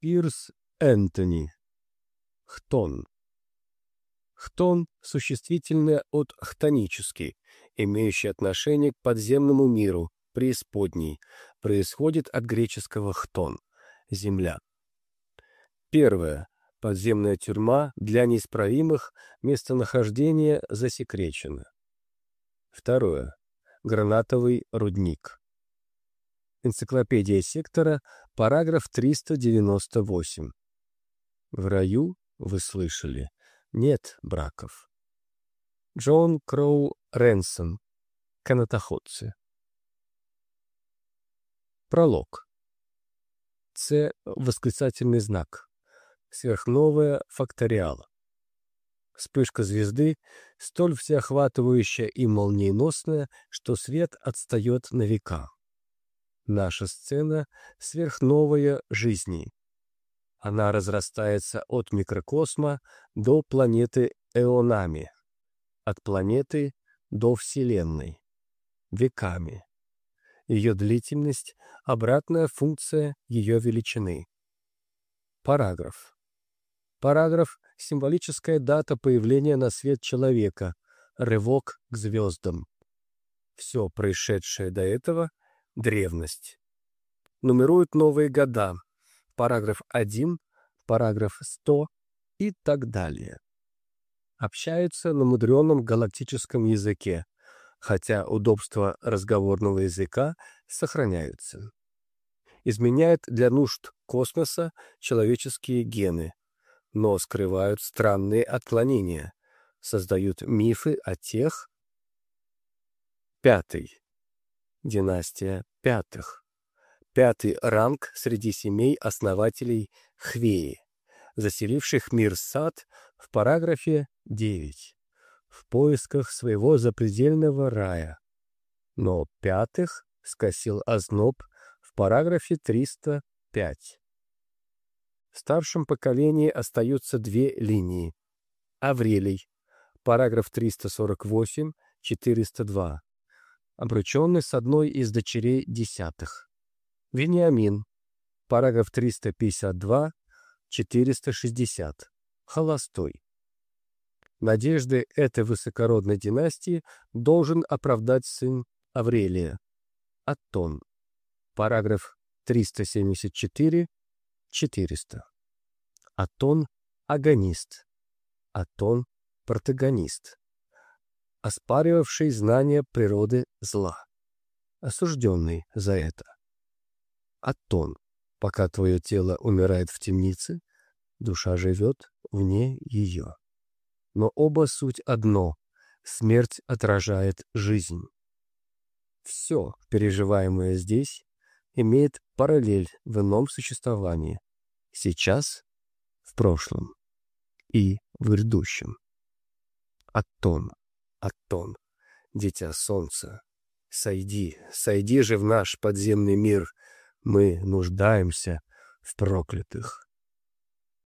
Пирс Энтони. Хтон. Хтон – существительное от хтонический, имеющий отношение к подземному миру, преисподней, происходит от греческого хтон – земля. Первое. Подземная тюрьма для неисправимых местонахождение засекречено. Второе. Гранатовый рудник. Энциклопедия сектора, параграф 398. В раю, вы слышали, нет браков. Джон Кроу Ренсон. Канатоходцы. Пролог. С. Восклицательный знак. Сверхновая факториала. Вспышка звезды столь всеохватывающая и молниеносная, что свет отстает на века. Наша сцена — сверхновая жизни. Она разрастается от микрокосма до планеты эонами, от планеты до Вселенной, веками. Ее длительность — обратная функция ее величины. Параграф. Параграф — символическая дата появления на свет человека, рывок к звездам. Все происшедшее до этого — древность. Нумеруют новые года. Параграф 1, параграф 100 и так далее. Общаются на мудреном галактическом языке, хотя удобства разговорного языка сохраняются. Изменяют для нужд космоса человеческие гены, но скрывают странные отклонения, создают мифы о тех... Пятый. Династия пятых. Пятый ранг среди семей основателей Хвеи, заселивших мир сад в параграфе 9, в поисках своего запредельного рая. Но пятых скосил озноб в параграфе 305. В старшем поколении остаются две линии. Аврелий, параграф 348-402, обрученный с одной из дочерей десятых. Вениамин, параграф 352-460, холостой. Надежды этой высокородной династии должен оправдать сын Аврелия. Аттон. Параграф 374 400. Атон — агонист. Атон — протагонист. Оспаривавший знание природы зла. Осужденный за это. Атон. Пока твое тело умирает в темнице, душа живет вне ее. Но оба суть одно — смерть отражает жизнь. Все, переживаемое здесь, имеет параллель в ином существовании. Сейчас, в прошлом и в грядущем. Атон, Атон, дитя солнца, сойди, сойди же в наш подземный мир. Мы нуждаемся в проклятых.